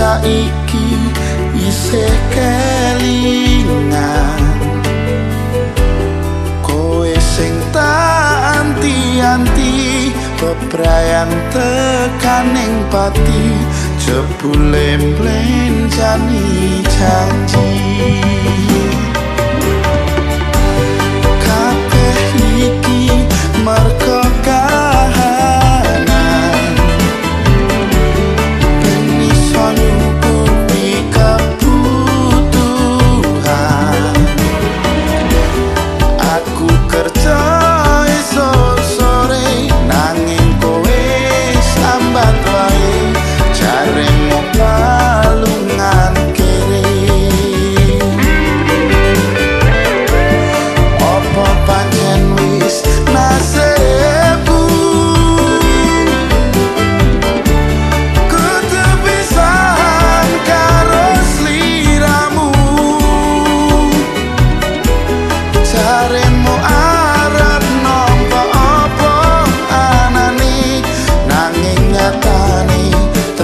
saiki isih kelingan. Kowe sing tak anti-anti bebrayan tekaning pati jebule mblenjani janji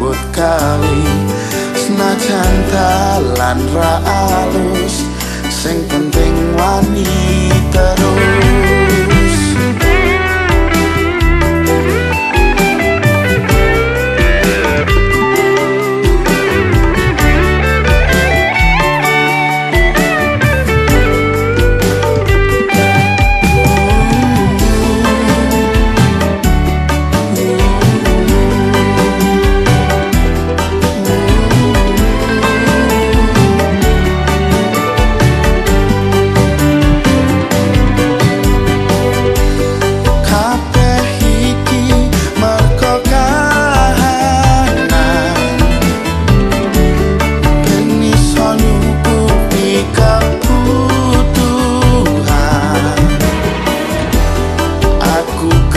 rambut kali senajan talan ra alus sing penting wani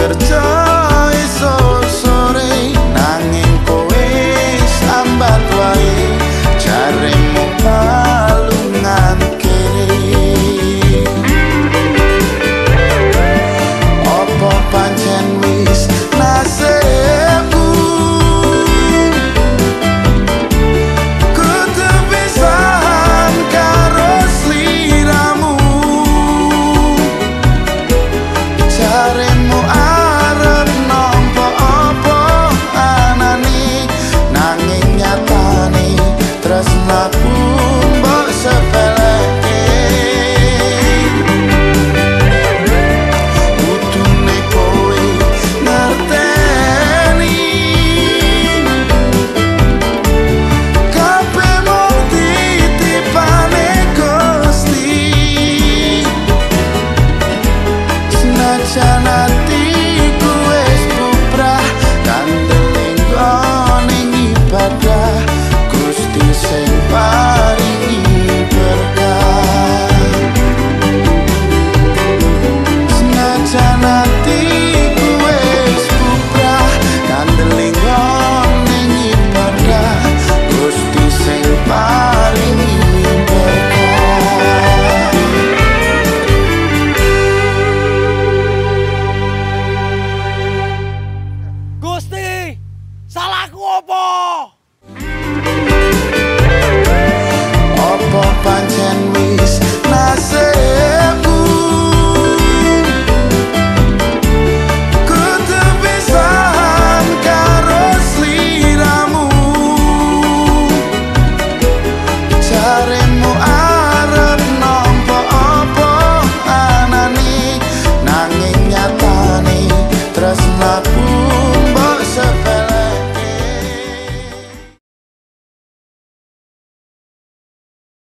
percaya last night.